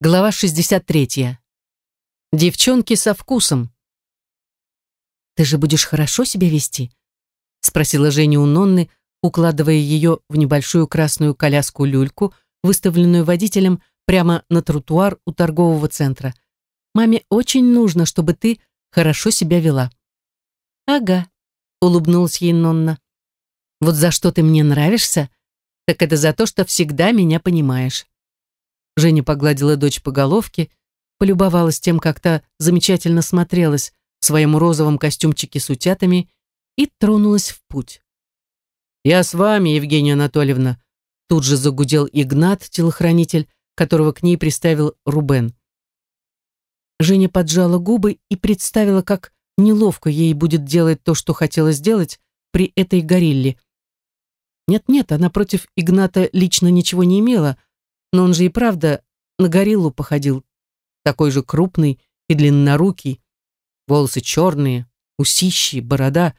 Глава 63. Девчонки со вкусом. «Ты же будешь хорошо себя вести?» — спросила Женя у Нонны, укладывая ее в небольшую красную коляску-люльку, выставленную водителем прямо на тротуар у торгового центра. «Маме очень нужно, чтобы ты хорошо себя вела». «Ага», — улыбнулась ей Нонна. «Вот за что ты мне нравишься, так это за то, что всегда меня понимаешь». Женя погладила дочь по головке, полюбовалась тем, как та замечательно смотрелась в своем розовом костюмчике с утятами и тронулась в путь. «Я с вами, Евгения Анатольевна», тут же загудел Игнат, телохранитель, которого к ней приставил Рубен. Женя поджала губы и представила, как неловко ей будет делать то, что хотела сделать при этой горилле. Нет-нет, она против Игната лично ничего не имела, но он же и правда на гориллу походил. Такой же крупный и длиннорукий. Волосы черные, усищи, борода,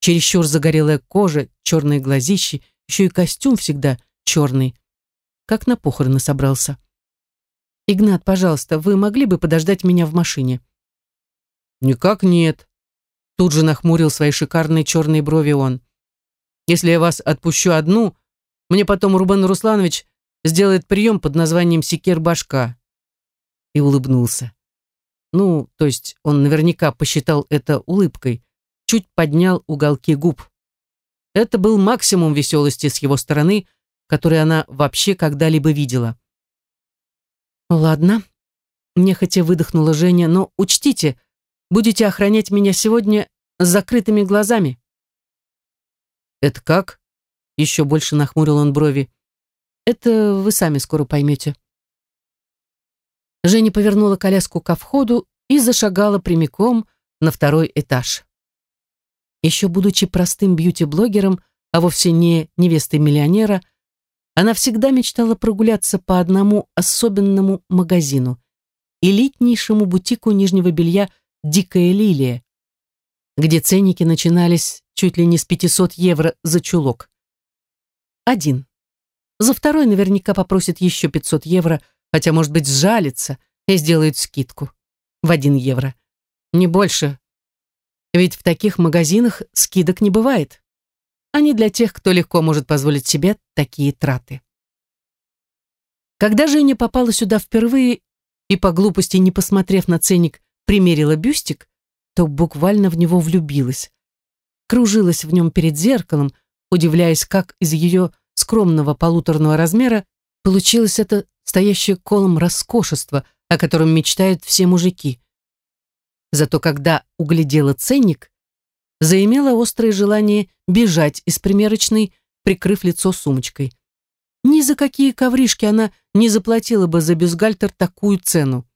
чересчур загорелая кожа, черные глазищи, еще и костюм всегда черный. Как на похороны собрался. «Игнат, пожалуйста, вы могли бы подождать меня в машине?» «Никак нет», Тут же нахмурил свои шикарные черные брови он. «Если я вас отпущу одну, мне потом Рубен Русланович сделает прием под названием «Секир-башка». И улыбнулся. Ну, то есть он наверняка посчитал это улыбкой, чуть поднял уголки губ. Это был максимум веселости с его стороны, который она вообще когда-либо видела. «Ладно», — нехотя выдохнула Женя, «но учтите, будете охранять меня сегодня с закрытыми глазами». «Это как?» — еще больше нахмурил он брови. Это вы сами скоро поймете. Женя повернула коляску ко входу и зашагала прямиком на второй этаж. Еще будучи простым бьюти-блогером, а вовсе не невестой миллионера, она всегда мечтала прогуляться по одному особенному магазину, элитнейшему бутику нижнего белья «Дикая лилия», где ценники начинались чуть ли не с 500 евро за чулок. Один. За второй наверняка попросит еще 500 евро, хотя, может быть, сжалится и сделает скидку. В один евро. Не больше. Ведь в таких магазинах скидок не бывает. Они для тех, кто легко может позволить себе такие траты. Когда Женя попала сюда впервые и по глупости, не посмотрев на ценник, примерила бюстик, то буквально в него влюбилась. Кружилась в нем перед зеркалом, удивляясь, как из ее скромного полуторного размера, получилось это стоящее колом роскошество, о котором мечтают все мужики. Зато когда углядела ценник, заимела острое желание бежать из примерочной, прикрыв лицо сумочкой. Ни за какие ковришки она не заплатила бы за бюстгальтер такую цену.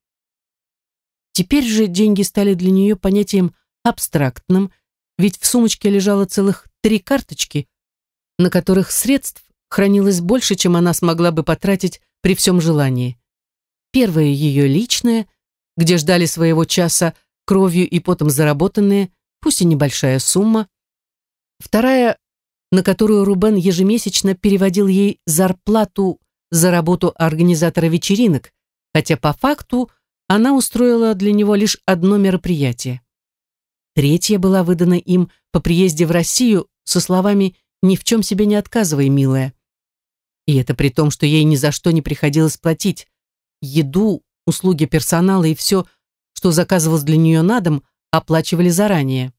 Теперь же деньги стали для нее понятием абстрактным, ведь в сумочке лежало целых три карточки, на которых средств хранилось больше, чем она смогла бы потратить при всем желании. Первая ее личная, где ждали своего часа кровью и потом заработанные, пусть и небольшая сумма. Вторая, на которую Рубен ежемесячно переводил ей зарплату за работу организатора вечеринок, хотя по факту она устроила для него лишь одно мероприятие. Третья была выдана им по приезде в Россию со словами «Ни в чем себе не отказывай, милая». И это при том, что ей ни за что не приходилось платить. Еду, услуги персонала и все, что заказывалось для нее на дом, оплачивали заранее.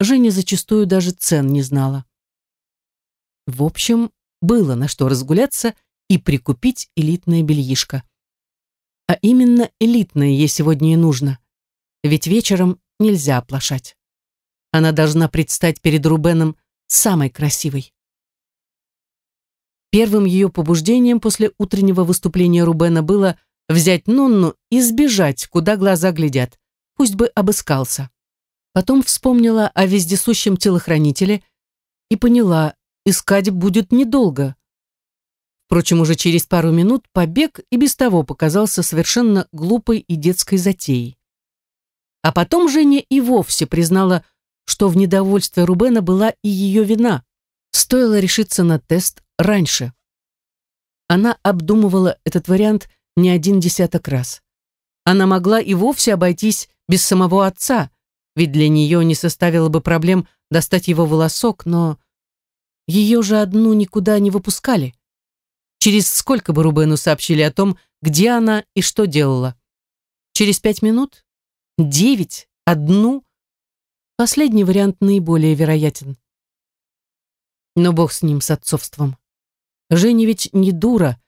Женя зачастую даже цен не знала. В общем, было на что разгуляться и прикупить элитное бельишко. А именно элитное ей сегодня и нужно. Ведь вечером нельзя оплошать. Она должна предстать перед Рубеном самой красивой. Первым ее побуждением после утреннего выступления Рубена было взять Нонну и сбежать, куда глаза глядят, пусть бы обыскался. Потом вспомнила о вездесущем телохранителе и поняла, искать будет недолго. Впрочем, уже через пару минут побег и без того показался совершенно глупой и детской затеей. А потом Женя и вовсе признала, что в недовольстве Рубена была и ее вина. Стоило решиться на тест раньше. Она обдумывала этот вариант не один десяток раз. Она могла и вовсе обойтись без самого отца, ведь для нее не составило бы проблем достать его волосок, но ее же одну никуда не выпускали. Через сколько бы Рубену сообщили о том, где она и что делала? Через пять минут? Девять? Одну? Последний вариант наиболее вероятен. Но бог с ним, с отцовством. Женя ведь не дура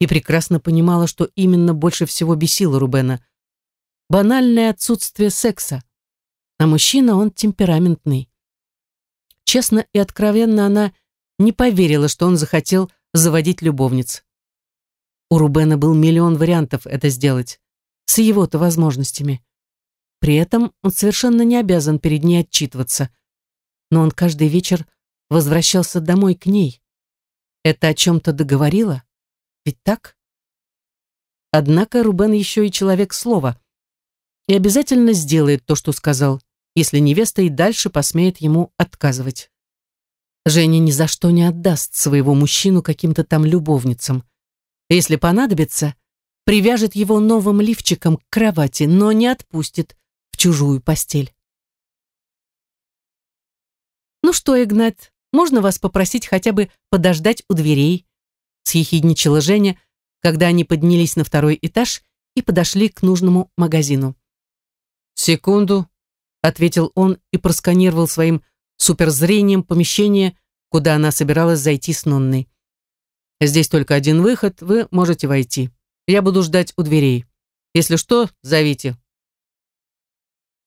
и прекрасно понимала, что именно больше всего бесило Рубена. Банальное отсутствие секса. А мужчина, он темпераментный. Честно и откровенно она не поверила, что он захотел заводить любовниц. У Рубена был миллион вариантов это сделать, с его-то возможностями. При этом он совершенно не обязан перед ней отчитываться. Но он каждый вечер возвращался домой к ней. Это о чем-то договорила? Ведь так? Однако Рубен еще и человек слова. И обязательно сделает то, что сказал, если невеста и дальше посмеет ему отказывать. Женя ни за что не отдаст своего мужчину каким-то там любовницам. Если понадобится, привяжет его новым лифчиком к кровати, но не отпустит в чужую постель. «Ну что, Игнат, можно вас попросить хотя бы подождать у дверей?» съехидничала Женя, когда они поднялись на второй этаж и подошли к нужному магазину. «Секунду», — ответил он и просканировал своим суперзрением помещение, куда она собиралась зайти с Нонной. «Здесь только один выход, вы можете войти. Я буду ждать у дверей. Если что, зовите».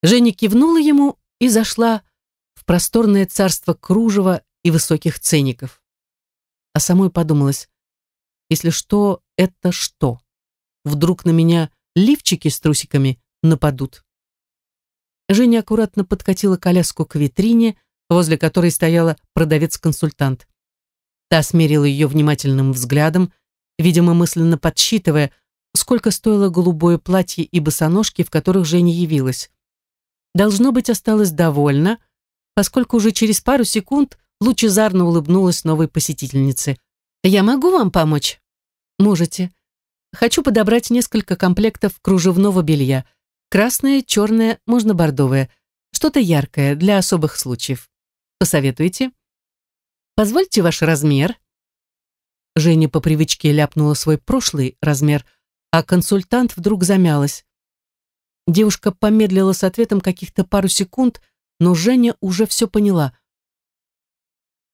Женя кивнула ему и зашла в просторное царство кружева и высоких ценников. А самой подумалось, если что, это что? Вдруг на меня лифчики с трусиками нападут? Женя аккуратно подкатила коляску к витрине, возле которой стояла продавец-консультант. Та смерила ее внимательным взглядом, видимо, мысленно подсчитывая, сколько стоило голубое платье и босоножки, в которых Женя явилась. Должно быть, осталась довольна, поскольку уже через пару секунд лучезарно улыбнулась новой посетительнице. «Я могу вам помочь?» «Можете. Хочу подобрать несколько комплектов кружевного белья. Красное, черное, можно бордовое. Что-то яркое для особых случаев. Посоветуете?» «Позвольте ваш размер». Женя по привычке ляпнула свой прошлый размер, а консультант вдруг замялась. Девушка помедлила с ответом каких-то пару секунд, но Женя уже все поняла.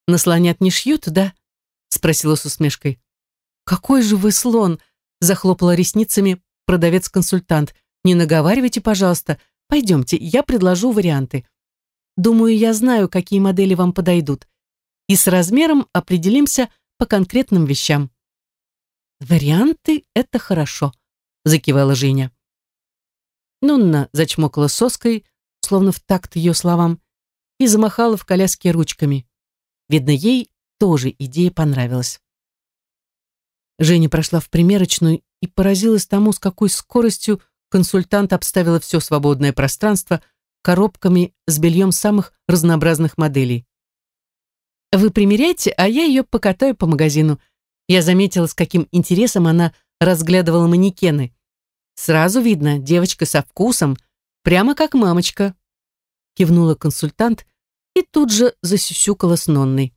«На слонят не шьют, да?» спросила с усмешкой. «Какой же вы слон!» захлопала ресницами продавец-консультант. «Не наговаривайте, пожалуйста. Пойдемте, я предложу варианты. Думаю, я знаю, какие модели вам подойдут. И с размером определимся по конкретным вещам». «Варианты — это хорошо», — закивала Женя. Нунна зачмокала соской, словно в такт ее словам, и замахала в коляске ручками. Видно, ей тоже идея понравилась. Женя прошла в примерочную и поразилась тому, с какой скоростью консультант обставила все свободное пространство коробками с бельем самых разнообразных моделей. «Вы примеряете, а я ее покатаю по магазину». Я заметила, с каким интересом она разглядывала манекены. Сразу видно, девочка со вкусом, прямо как мамочка. Кивнула консультант и тут же засюсюкала с Нонной.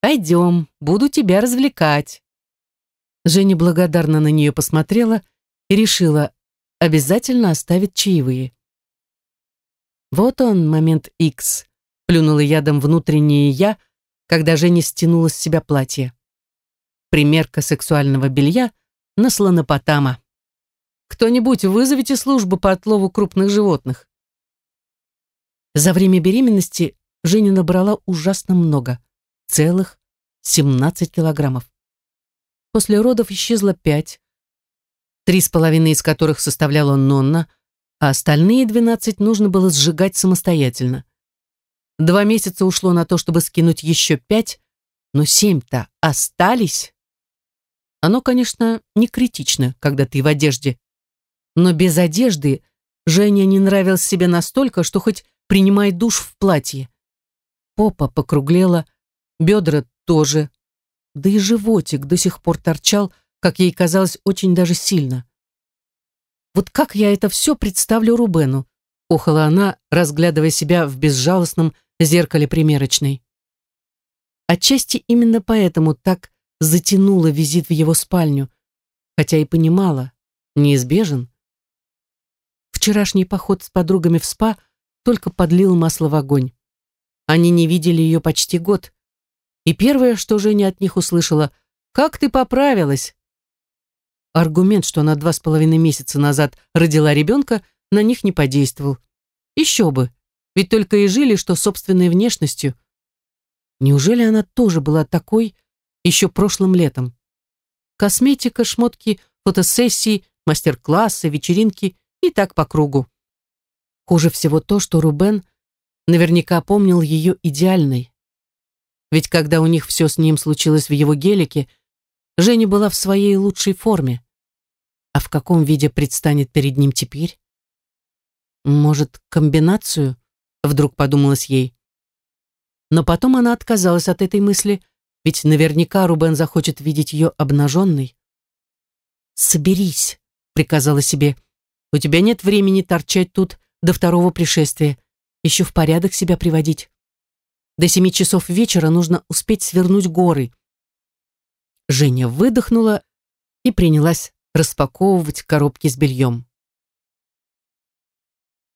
Пойдем, буду тебя развлекать. Женя благодарно на нее посмотрела и решила, обязательно оставить чаевые. Вот он, момент X, плюнула ядом внутреннее я, когда Женя стянула с себя платье. Примерка сексуального белья на слонопотама. Кто-нибудь вызовите службу по отлову крупных животных. За время беременности Женя набрала ужасно много целых 17 килограммов. После родов исчезло пять, три с половиной из которых составляла Нонна, а остальные 12 нужно было сжигать самостоятельно. Два месяца ушло на то, чтобы скинуть еще пять, но семь-то остались. Оно, конечно, не критично, когда ты в одежде, но без одежды Женя не нравилась себе настолько, что хоть принимай душ в платье. Попа покруглела, бедра тоже, да и животик до сих пор торчал, как ей казалось, очень даже сильно. Вот как я это все представлю Рубену? Охала она, разглядывая себя в безжалостном зеркале примерочной. Отчасти именно поэтому так затянула визит в его спальню, хотя и понимала, неизбежен. Вчерашний поход с подругами в спа только подлил масло в огонь. Они не видели ее почти год. И первое, что Женя от них услышала, «Как ты поправилась?» Аргумент, что она два с половиной месяца назад родила ребенка, на них не подействовал. Еще бы, ведь только и жили, что собственной внешностью. Неужели она тоже была такой еще прошлым летом? Косметика, шмотки, фотосессии, мастер-классы, вечеринки и так по кругу. Хуже всего то, что Рубен наверняка помнил ее идеальной. Ведь когда у них все с ним случилось в его гелике, Женя была в своей лучшей форме. А в каком виде предстанет перед ним теперь? Может, комбинацию? Вдруг подумалось ей. Но потом она отказалась от этой мысли, ведь наверняка Рубен захочет видеть ее обнаженной. «Соберись», — приказала себе. «У тебя нет времени торчать тут до второго пришествия. Еще в порядок себя приводить. До семи часов вечера нужно успеть свернуть горы». Женя выдохнула и принялась распаковывать коробки с бельем.